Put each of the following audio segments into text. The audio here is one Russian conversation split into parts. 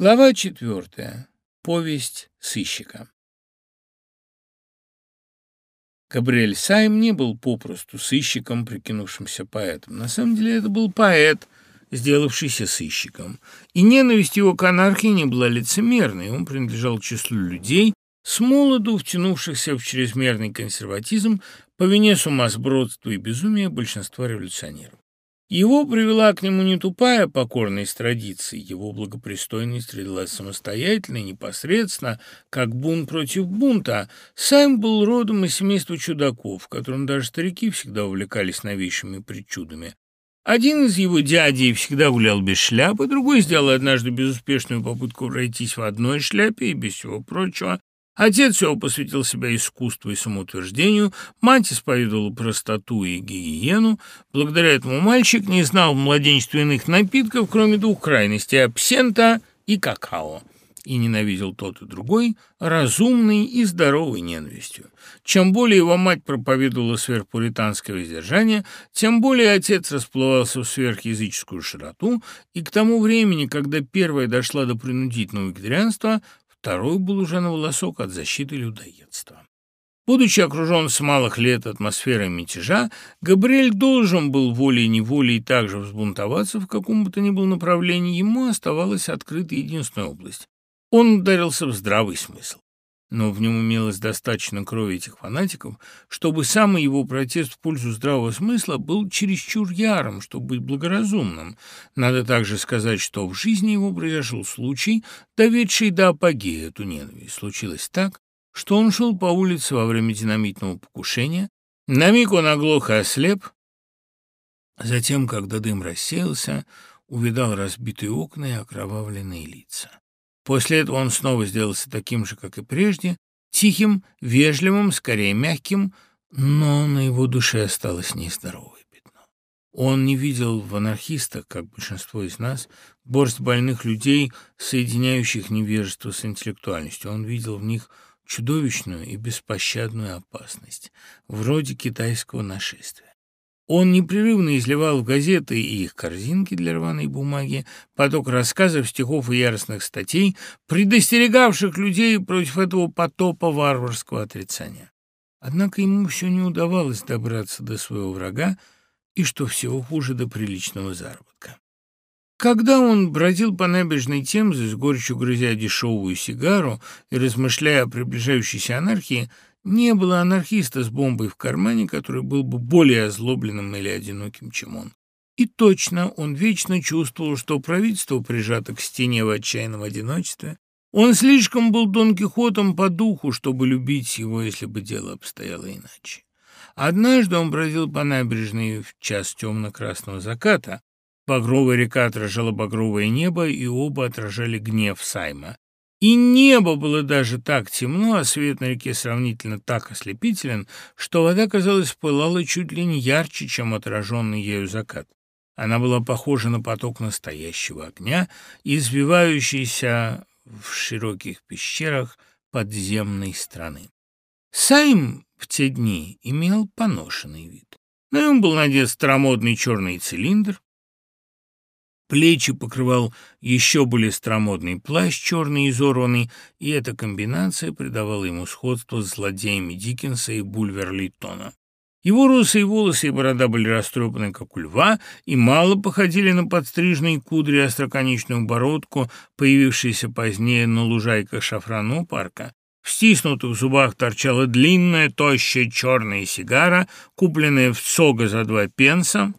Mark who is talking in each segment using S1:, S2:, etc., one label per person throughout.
S1: Глава четвертая. Повесть сыщика. Габриэль Сайм не был попросту сыщиком, прикинувшимся поэтом. На самом деле это был поэт, сделавшийся сыщиком. И ненависть его к анархии не была лицемерной. Он принадлежал к числу людей, с молоду втянувшихся в чрезмерный консерватизм по вине сумасбродства и безумия большинства революционеров. Его привела к нему не тупая покорность традиции, его благопристойность родилась самостоятельно и непосредственно, как бунт против бунта. Сайм был родом из семейства чудаков, в котором даже старики всегда увлекались новейшими причудами. Один из его дядей всегда гулял без шляпы, другой сделал однажды безуспешную попытку пройтись в одной шляпе и без всего прочего. Отец его посвятил себя искусству и самоутверждению, мать исповедовала простоту и гигиену. Благодаря этому мальчик не знал в младенчестве иных напитков, кроме двух крайностей – абсента и какао и ненавидел тот и другой, разумной и здоровой ненавистью. Чем более его мать проповедовала сверхпуританское воздержание, тем более отец расплывался в сверхязыческую широту, и к тому времени, когда первая дошла до принудительного вегетарианства, второй был уже на волосок от защиты людоедства. Будучи окружен с малых лет атмосферой мятежа, Габриэль должен был волей-неволей также взбунтоваться в каком бы то ни было направлении, ему оставалась открыта единственная область. Он ударился в здравый смысл. Но в нем имелось достаточно крови этих фанатиков, чтобы самый его протест в пользу здравого смысла был чересчур ярым, чтобы быть благоразумным. Надо также сказать, что в жизни его произошел случай, доведший до апогея эту ненависть. Случилось так, что он шел по улице во время динамитного покушения, на миг он оглох и ослеп, затем, когда дым рассеялся, увидал разбитые окна и окровавленные лица. После этого он снова сделался таким же, как и прежде, тихим, вежливым, скорее мягким, но на его душе осталось нездоровое пятно. Он не видел в анархистах, как большинство из нас, борсть больных людей, соединяющих невежество с интеллектуальностью. Он видел в них чудовищную и беспощадную опасность, вроде китайского нашествия. Он непрерывно изливал в газеты и их корзинки для рваной бумаги поток рассказов, стихов и яростных статей, предостерегавших людей против этого потопа варварского отрицания. Однако ему все не удавалось добраться до своего врага и, что всего хуже, до приличного заработка. Когда он бродил по набережной Темзы с горечью грызя дешевую сигару и размышляя о приближающейся анархии, не было анархиста с бомбой в кармане, который был бы более озлобленным или одиноким, чем он. И точно он вечно чувствовал, что правительство прижато к стене в отчаянном одиночестве. Он слишком был Дон Кихотом по духу, чтобы любить его, если бы дело обстояло иначе. Однажды он бродил по набережной в час темно-красного заката. Багровая река отражала багровое небо, и оба отражали гнев Сайма. И небо было даже так темно, а свет на реке сравнительно так ослепителен, что вода, казалось, пылала чуть ли не ярче, чем отраженный ею закат. Она была похожа на поток настоящего огня, извивающийся в широких пещерах подземной страны. Сайм в те дни имел поношенный вид. На нем был надет старомодный черный цилиндр, Плечи покрывал еще более старомодный плащ, черный и изорванный, и эта комбинация придавала ему сходство с злодеями Диккенса и Бульвер-Литтона. Его русые волосы и борода были растрепаны, как у льва, и мало походили на подстриженные кудри остроконечную бородку, появившиеся позднее на лужайках шафранного парка. В стиснутых зубах торчала длинная, тощая черная сигара, купленная в Сога за два пенса,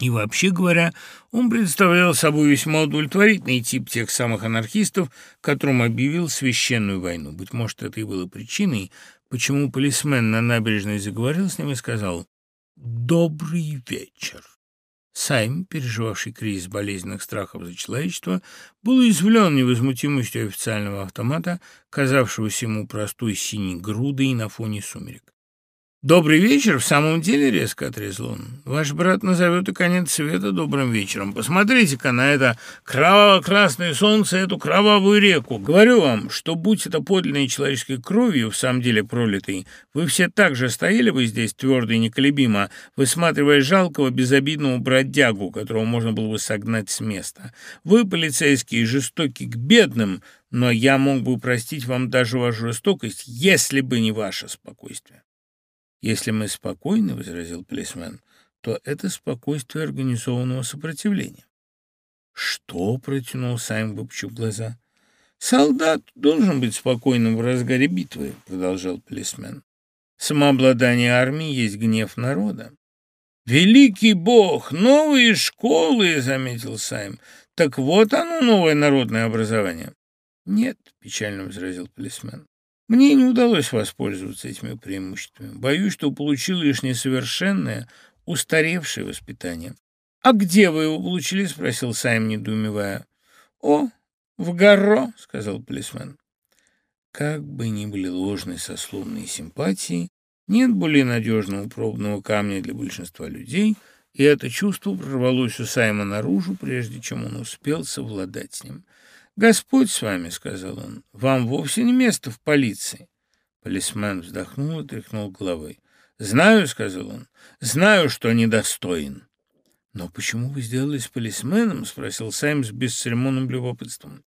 S1: и вообще говоря, он представлял собой весьма удовлетворительный тип тех самых анархистов, которым объявил священную войну. Быть может, это и было причиной, почему полисмен на набережной заговорил с ним и сказал «Добрый вечер». Сайм, переживавший кризис болезненных страхов за человечество, был уязвлен невозмутимостью официального автомата, казавшегося ему простой синей грудой на фоне сумерек. «Добрый вечер, в самом деле резко отрезал он. Ваш брат назовет и конец света добрым вечером. Посмотрите-ка на это кроваво-красное солнце, эту кровавую реку. Говорю вам, что будь это подлинной человеческой кровью, в самом деле пролитой, вы все так же стояли бы здесь твердо и неколебимо, высматривая жалкого, безобидного бродягу, которого можно было бы согнать с места. Вы, полицейские, жестоки к бедным, но я мог бы простить вам даже вашу жестокость, если бы не ваше спокойствие. «Если мы спокойны, — возразил полисмен, — то это спокойствие организованного сопротивления». «Что?» — протянул Сайм, выпучив глаза. «Солдат должен быть спокойным в разгаре битвы», — продолжал полисмен. «Самообладание армии есть гнев народа». «Великий бог! Новые школы!» — заметил Сайм. «Так вот оно, новое народное образование». «Нет», — печально возразил полисмен. Мне не удалось воспользоваться этими преимуществами. Боюсь, что получил лишь несовершенное, устаревшее воспитание. «А где вы его получили?» — спросил Сайм, недоумевая. «О, в Гарро», — сказал полисмен. Как бы ни были ложные сословные симпатии, нет более надежного пробного камня для большинства людей, и это чувство прорвалось у Сайма наружу, прежде чем он успел совладать с ним. «Господь с вами», — сказал он, — «вам вовсе не место в полиции». Полисмен вздохнул и тряхнул головой. «Знаю», — сказал он, — «знаю, что недостоин». «Но почему вы сделались полисменом?» — спросил Сайм с бесцеремонным любопытством.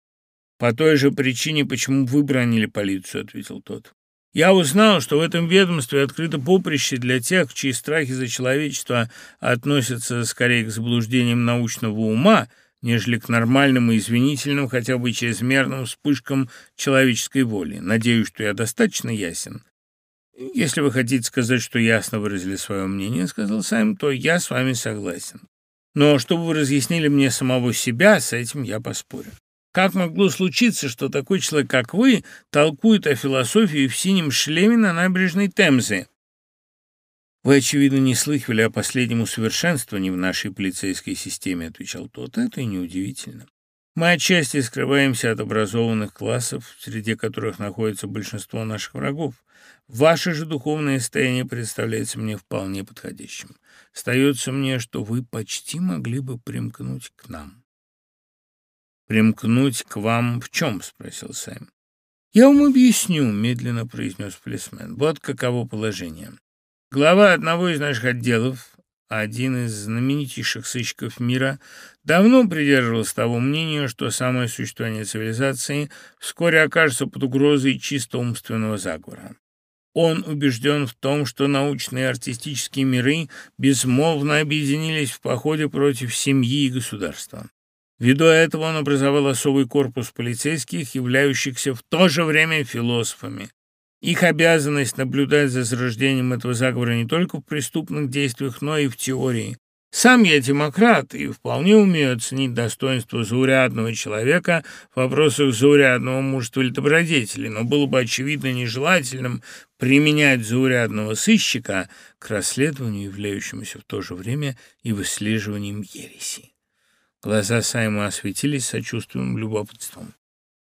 S1: «По той же причине, почему вы бронили полицию», — ответил тот. «Я узнал, что в этом ведомстве открыто поприще для тех, чьи страхи за человечество относятся скорее к заблуждениям научного ума, — нежели к нормальным и извинительным, хотя бы чрезмерным вспышкам человеческой воли. Надеюсь, что я достаточно ясен. «Если вы хотите сказать, что ясно выразили свое мнение, — сказал Сайм, — то я с вами согласен. Но чтобы вы разъяснили мне самого себя, с этим я поспорю. Как могло случиться, что такой человек, как вы, толкует о философии в синем шлеме на набережной Темзы?» «Вы, очевидно, не слыхивали о последнем усовершенствовании в нашей полицейской системе», — отвечал тот. «Это и неудивительно. Мы отчасти скрываемся от образованных классов, среди которых находится большинство наших врагов. Ваше же духовное состояние представляется мне вполне подходящим. Остается мне, что вы почти могли бы примкнуть к нам». «Примкнуть к вам в чем?» — спросил Сэм. «Я вам объясню», — медленно произнес полисмен. «Вот каково положение. Глава одного из наших отделов, один из знаменитейших сыщиков мира, давно придерживался того мнения, что самое существование цивилизации вскоре окажется под угрозой чисто умственного заговора. Он убежден в том, что научные и артистические миры безмолвно объединились в походе против семьи и государства. Ввиду этого он образовал особый корпус полицейских, являющихся в то же время философами. Их обязанность наблюдать за зарождением этого заговора не только в преступных действиях, но и в теории. Сам я демократ и вполне умею оценить достоинство заурядного человека в вопросах заурядного мужества или добродетели, но было бы очевидно нежелательным применять заурядного сыщика к расследованию, являющемуся в то же время и выслеживанием ереси. Глаза Сайма осветились сочувственным любопытством.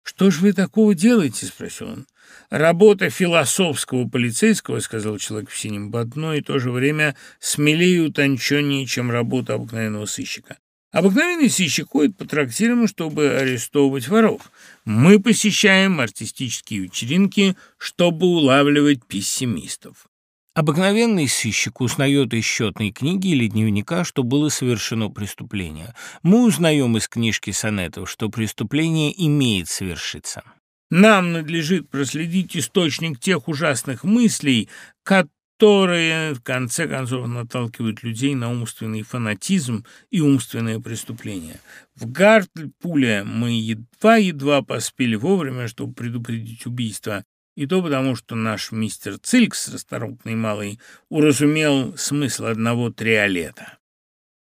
S1: «Что ж вы такого делаете?» — спросил он. Работа философского полицейского, сказал человек в синем, в одно и то же время смелее и утонченнее, чем работа обыкновенного сыщика. Обыкновенный сыщик ходит по трактирам, чтобы арестовывать воров. Мы посещаем артистические вечеринки, чтобы улавливать пессимистов. Обыкновенный сыщик узнает из счетной книги или дневника, что было совершено преступление. Мы узнаем из книжки сонетов, что преступление имеет совершиться. Нам надлежит проследить источник тех ужасных мыслей, которые, в конце концов, наталкивают людей на умственный фанатизм и умственное преступление. В Гартль-Пуле мы едва-едва поспели вовремя, чтобы предупредить убийство, и то потому, что наш мистер Цилькс, расторопный малый, уразумел смысл одного триолета.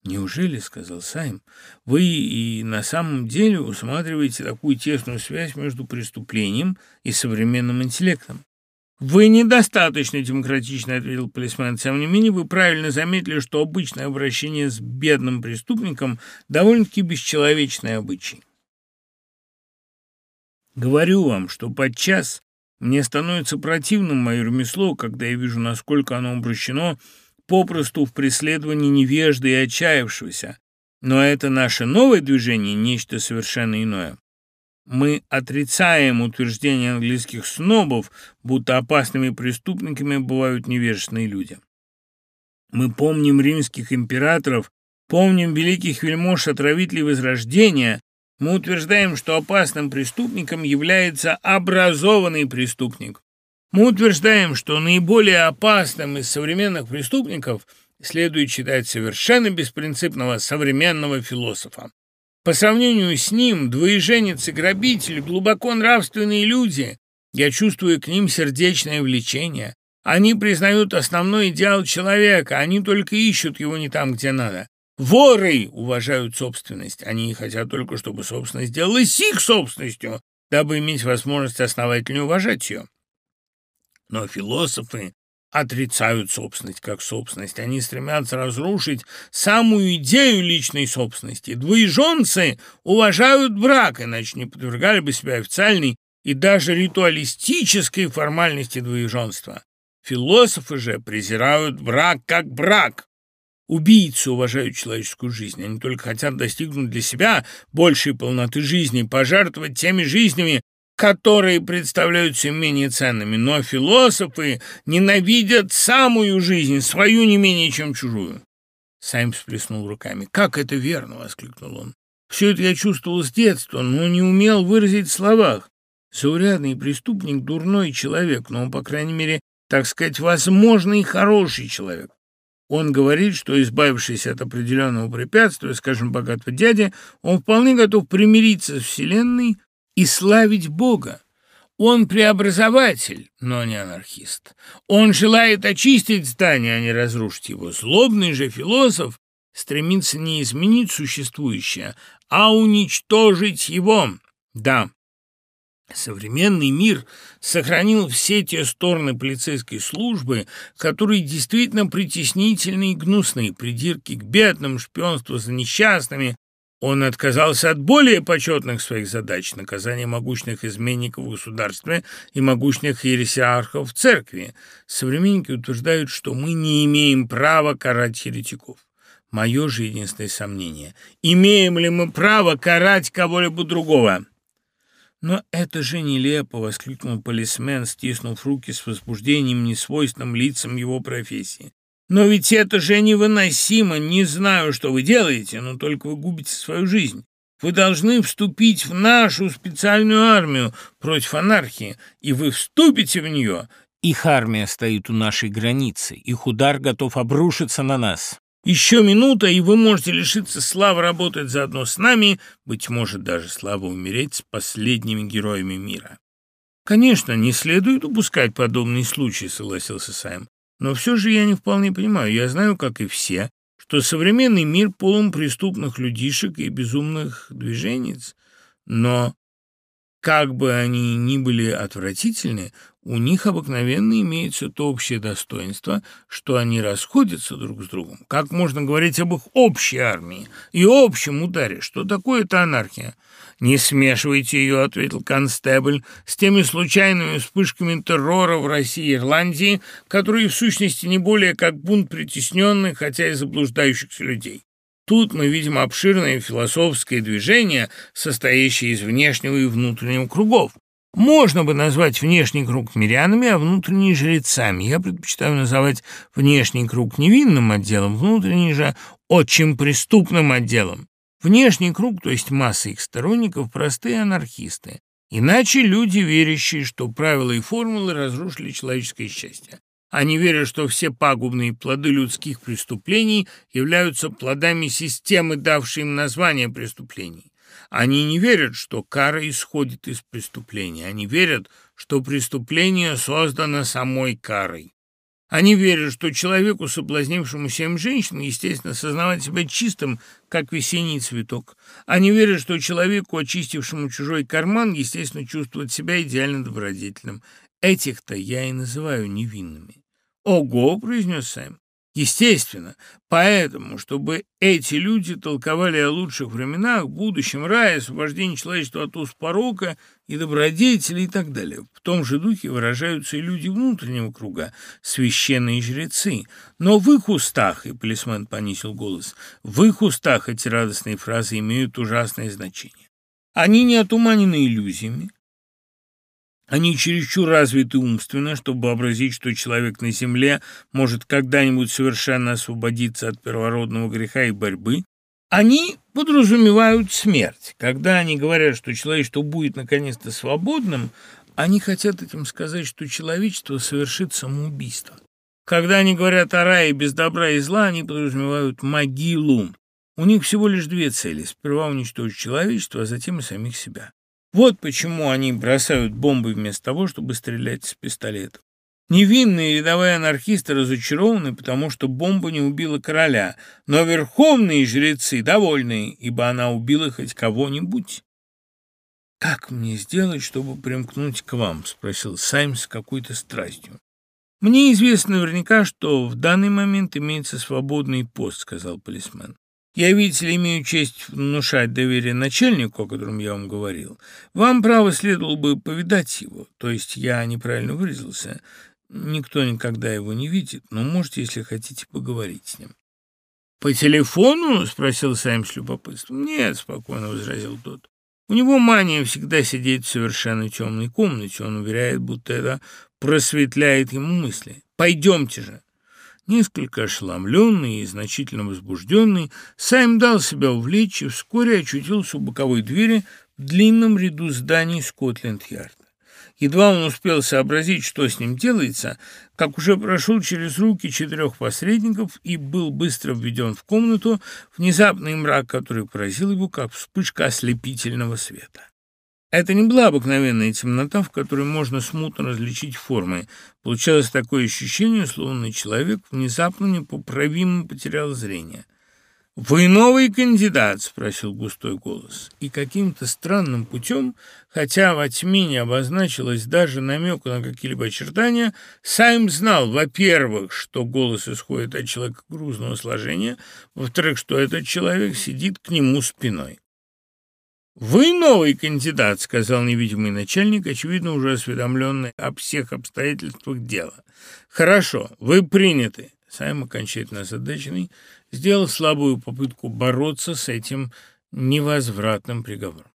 S1: «Неужели, — сказал Сайм, — вы и на самом деле усматриваете такую тесную связь между преступлением и современным интеллектом?» «Вы недостаточно демократично», — ответил полисмен. «Тем не менее, вы правильно заметили, что обычное обращение с бедным преступником довольно-таки бесчеловечный обычай. Говорю вам, что подчас Мне становится противным мое ремесло, когда я вижу, насколько оно обращено попросту в преследовании невежды и отчаявшегося. Но это наше новое движение – нечто совершенно иное. Мы отрицаем утверждение английских снобов, будто опасными преступниками бывают невежественные люди. Мы помним римских императоров, помним великих вельмож отравителей Возрождения. Мы утверждаем, что опасным преступником является образованный преступник. Мы утверждаем, что наиболее опасным из современных преступников следует считать совершенно беспринципного современного философа. По сравнению с ним, двоеженец и грабитель – глубоко нравственные люди. Я чувствую к ним сердечное влечение. Они признают основной идеал человека, они только ищут его не там, где надо. Воры уважают собственность, они хотят только, чтобы собственность сделалась их собственностью, дабы иметь возможность основательно уважать ее. Но философы отрицают собственность как собственность. Они стремятся разрушить самую идею личной собственности. Двоеженцы уважают брак, иначе не подвергали бы себя официальной и даже ритуалистической формальности двоеженства. Философы же презирают брак как брак. Убийцы уважают человеческую жизнь. Они только хотят достигнуть для себя большей полноты жизни, пожертвовать теми жизнями, которые представляются менее ценными, но философы ненавидят самую жизнь, свою не менее, чем чужую. Сайм сплеснул руками. «Как это верно!» — воскликнул он. «Все это я чувствовал с детства, но не умел выразить в словах. Заурядный преступник — дурной человек, но он, по крайней мере, так сказать, возможный хороший человек. Он говорит, что, избавившись от определенного препятствия, скажем, богатого дяди, он вполне готов примириться с Вселенной, и славить Бога. Он преобразователь, но не анархист. Он желает очистить здание, а не разрушить его. Злобный же философ стремится не изменить существующее, а уничтожить его. Да, Современный мир сохранил все те стороны полицейской службы, которые действительно притеснительны и гнусны, придирки к бедным, шпионство за несчастными, он отказался от более почетных своих задач – наказания могучных изменников в государстве и могучных ересиархов в церкви. Современники утверждают, что мы не имеем права карать еретиков. Мое же единственное сомнение – имеем ли мы право карать кого-либо другого? «Но это же нелепо!» — воскликнул полисмен, стиснув руки с возбуждением, несвойственным лицам его профессии. Но ведь это же невыносимо. Не знаю, что вы делаете, но только вы губите свою жизнь. Вы должны вступить в нашу специальную армию против анархии, и вы вступите в нее. Их армия стоит у нашей границы, их удар готов обрушиться на нас. Еще минута, и вы можете лишиться славы работать заодно с нами, быть может, даже славы умереть с последними героями мира. Конечно, не следует упускать подобный случай, согласился Сайм. Но все же я не вполне понимаю. Я знаю, как и все, что современный мир полон преступных людишек и безумных движенец. Но как бы они ни были отвратительны, у них обыкновенно имеется то общее достоинство, что они расходятся друг с другом. Как можно говорить об их общей армии и общем ударе? Что такое это анархия? «Не смешивайте ее», — ответил констебль, «с теми случайными вспышками террора в России и Ирландии, которые в сущности не более как бунт притесненных, хотя и заблуждающихся людей. Тут мы видим обширное философское движение, состоящее из внешнего и внутреннего кругов. Можно бы назвать внешний круг мирянами, а внутренний – жрецами. Я предпочитаю называть внешний круг невинным отделом, внутренний же – очень преступным отделом. Внешний круг, то есть масса их сторонников, простые анархисты. Иначе люди, верящие, что правила и формулы разрушили человеческое счастье. Они верят, что все пагубные плоды людских преступлений являются плодами системы, давшей им название преступлений. Они не верят, что кара исходит из преступления. Они верят, что преступление создано самой карой. Они верят, что человеку, соблазнившему семь женщин, естественно, сознавать себя чистым, как весенний цветок. Они верят, что человеку, очистившему чужой карман, естественно, чувствовать себя идеально добродетельным. Этих-то я и называю невинными. «Ого!» — произнес Сэм. Естественно, поэтому, чтобы эти люди толковали о лучших временах, будущем рае, освобождении человечества от уст порока и добродетели и так далее. В том же духе выражаются и люди внутреннего круга, священные жрецы. Но в их устах, и полисмен понизил голос, в их устах эти радостные фразы имеют ужасное значение. Они не отуманены иллюзиями, они чересчур развиты умственно, чтобы вообразить, что человек на земле может когда-нибудь совершенно освободиться от первородного греха и борьбы. Они подразумевают смерть. Когда они говорят, что человечество будет наконец-то свободным, они хотят этим сказать, что человечество совершит самоубийство. Когда они говорят о рае без добра и зла, они подразумевают могилу. У них всего лишь две цели – сперва уничтожить человечество, а затем и самих себя. Вот почему они бросают бомбы вместо того, чтобы стрелять из пистолетов. Невинные рядовые анархисты разочарованы, потому что бомба не убила короля, но верховные жрецы довольны, ибо она убила хоть кого-нибудь. «Как мне сделать, чтобы примкнуть к вам?» — спросил Сайм с какой-то страстью. «Мне известно наверняка, что в данный момент имеется свободный пост», — сказал полисмен. Я, видите ли, имею честь внушать доверие начальнику, о котором я вам говорил. Вам, право, следовало бы повидать его. То есть я неправильно выразился. Никто никогда его не видит, но можете, если хотите, поговорить с ним. «По телефону?» — спросил Сайм с любопытством. «Нет», — спокойно возразил тот. «У него мания всегда сидеть в совершенно темной комнате. Он уверяет, будто это просветляет ему мысли. Пойдемте же». Несколько ошеломленный и значительно возбужденный, Сайм дал себя увлечь и вскоре очутился у боковой двери в длинном ряду зданий Скотленд-Ярда. Едва он успел сообразить, что с ним делается, как уже прошел через руки четырех посредников и был быстро введен в комнату, внезапный мрак, который поразил его, как вспышка ослепительного света. Это не была обыкновенная темнота, в которой можно смутно различить формы. Получалось такое ощущение, словно человек внезапно непоправимо потерял зрение. «Вы новый кандидат?» — спросил густой голос. И каким-то странным путем, хотя во тьме не обозначилось даже намека на какие-либо очертания, Сайм знал, во-первых, что голос исходит от человека грузного сложения, во-вторых, что этот человек сидит к нему спиной. «Вы новый кандидат», — сказал невидимый начальник, очевидно, уже осведомленный об всех обстоятельствах дела. «Хорошо, вы приняты». Сайм, окончательно озадаченный, сделал слабую попытку бороться с этим невозвратным приговором.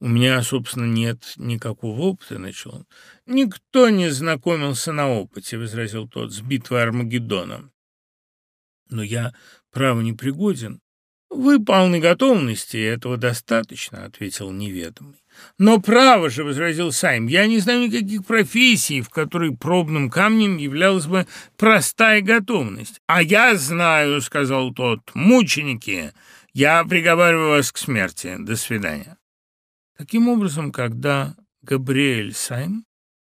S1: «У меня, собственно, нет никакого опыта», — начал он. «Никто не знакомился на опыте», — возразил тот, — «с битвой Армагеддоном». «Но я, право, не пригоден. «Вы готовности, этого достаточно», — ответил неведомый. «Но право же», — возразил Сайм, — «я не знаю никаких профессий, в которой пробным камнем являлась бы простая готовность». «А я знаю», — сказал тот, — «мученики, я приговариваю вас к смерти. До свидания». Таким образом, когда Габриэль Сайм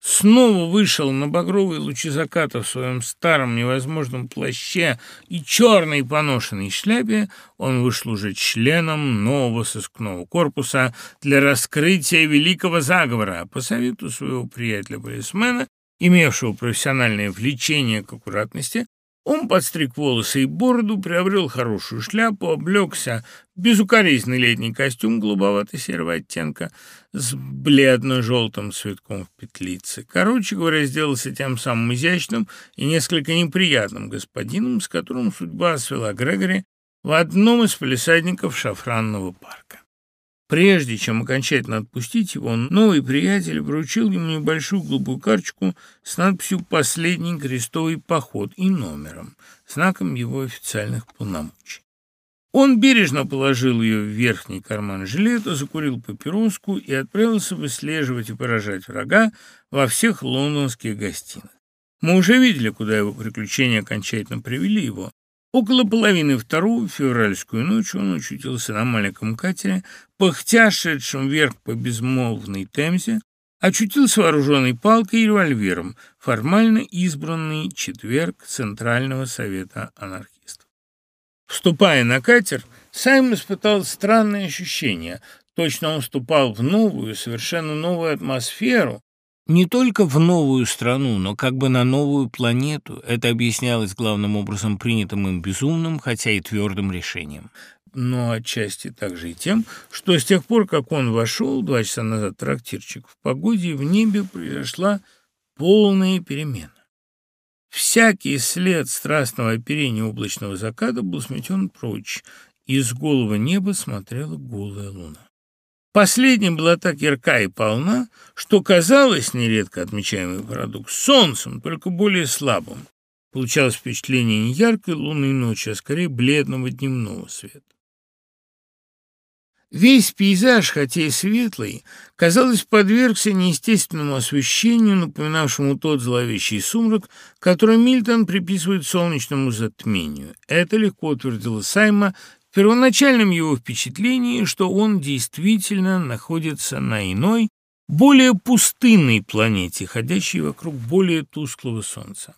S1: снова вышел на багровые лучи заката в своем старом невозможном плаще и черной поношенной шляпе, он вышел уже членом нового сыскного корпуса для раскрытия великого заговора. По совету своего приятеля-полисмена, имевшего профессиональное влечение к аккуратности, он подстриг волосы и бороду, приобрел хорошую шляпу, облегся в безукоризненный летний костюм голубовато-серого оттенка с бледно-желтым цветком в петлице. Короче говоря, сделался тем самым изящным и несколько неприятным господином, с которым судьба свела Грегори в одном из полисадников шафранного парка. Прежде чем окончательно отпустить его, новый приятель вручил ему небольшую голубую карточку с надписью «Последний крестовый поход» и номером, знаком его официальных полномочий. Он бережно положил ее в верхний карман жилета, закурил папироску и отправился выслеживать и поражать врага во всех лондонских гостиных. Мы уже видели, куда его приключения окончательно привели его. Около половины второго февральскую ночь он очутился на маленьком катере, пыхтя шедшим вверх по безмолвной темзе, очутился вооруженной палкой и револьвером, формально избранный четверг Центрального совета анархистов. Вступая на катер, Сайм испытал странное ощущение. Точно он вступал в новую, совершенно новую атмосферу, Не только в новую страну, но как бы на новую планету. Это объяснялось главным образом принятым им безумным, хотя и твердым решением. Но отчасти также и тем, что с тех пор, как он вошел два часа назад трактирчик, в погоде в небе произошла полная перемена. Всякий след страстного оперения облачного заката был сметен прочь, и с голого неба смотрела голая луна. Последняя была так ярка и полна, что казалось, нередко отмечаемый парадокс, солнцем, только более слабым. Получалось впечатление не яркой лунной ночи, а скорее бледного дневного света. Весь пейзаж, хотя и светлый, казалось, подвергся неестественному освещению, напоминавшему тот зловещий сумрак, который Мильтон приписывает солнечному затмению. Это легко утвердила Сайма в первоначальном его впечатлении, что он действительно находится на иной, более пустынной планете, ходящей вокруг более тусклого солнца.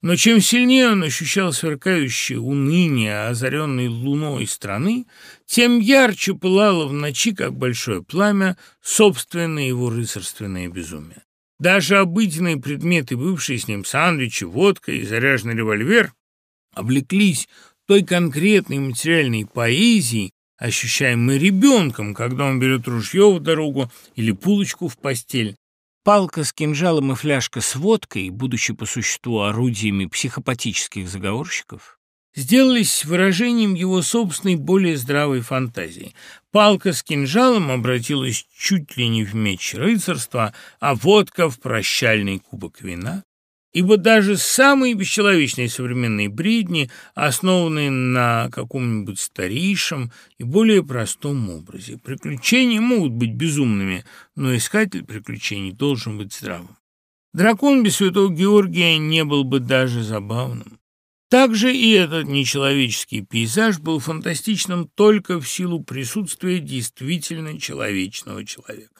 S1: Но чем сильнее он ощущал сверкающее уныние, озаренной луной страны, тем ярче пылало в ночи, как большое пламя, собственное его рыцарственное безумие. Даже обыденные предметы, бывшие с ним сандвичи, водка и заряженный револьвер, облеклись той конкретной материальной поэзией, ощущаемой ребенком, когда он берет ружье в дорогу или пулочку в постель, Палка с кинжалом и фляжка с водкой, будучи по существу орудиями психопатических заговорщиков, сделались выражением его собственной более здравой фантазии. Палка с кинжалом обратилась чуть ли не в меч рыцарства, а водка в прощальный кубок вина ибо даже самые бесчеловечные современные бредни, основанные на каком-нибудь старейшем и более простом образе. Приключения могут быть безумными, но искатель приключений должен быть здравым. Дракон без святого Георгия не был бы даже забавным. Также и этот нечеловеческий пейзаж был фантастичным только в силу присутствия действительно человечного человека.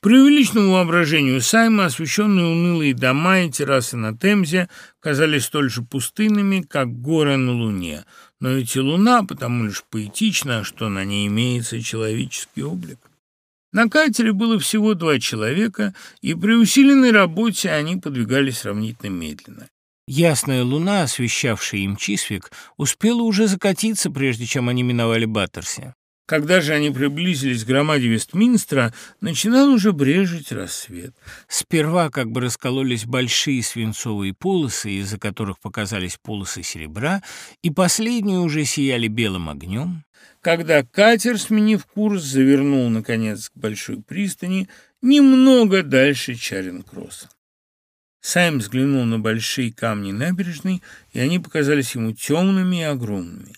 S1: Преувеличенному воображению Сайма освещенные унылые дома и террасы на Темзе казались столь же пустынными, как горы на Луне. Но ведь и Луна потому лишь поэтична, что на ней имеется человеческий облик. На катере было всего два человека, и при усиленной работе они подвигались сравнительно медленно. Ясная луна, освещавшая им Чисвик, успела уже закатиться, прежде чем они миновали Баттерси. Когда же они приблизились к громаде Вестминстера, начинал уже брежить рассвет. Сперва как бы раскололись большие свинцовые полосы, из-за которых показались полосы серебра, и последние уже сияли белым огнем. Когда катер, сменив курс, завернул, наконец, к большой пристани, немного дальше Чаринг-Кросса. Сайм взглянул на большие камни набережной, и они показались ему темными и огромными.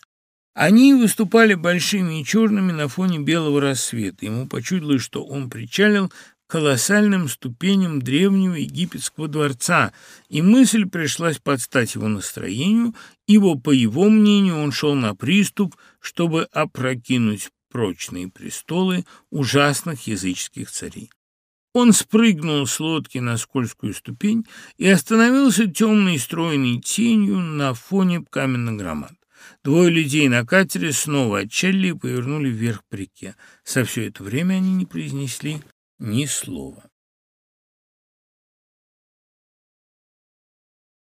S1: Они выступали большими и черными на фоне белого рассвета. Ему почудилось, что он причалил колоссальным ступеням древнего египетского дворца, и мысль пришлась подстать его настроению, ибо, по его мнению, он шел на приступ, чтобы опрокинуть прочные престолы ужасных языческих царей. Он спрыгнул с лодки на скользкую ступень и остановился темной стройной тенью на фоне каменных громад. Двое людей на катере снова отчалили и повернули вверх по реке. За все это время они не произнесли ни слова.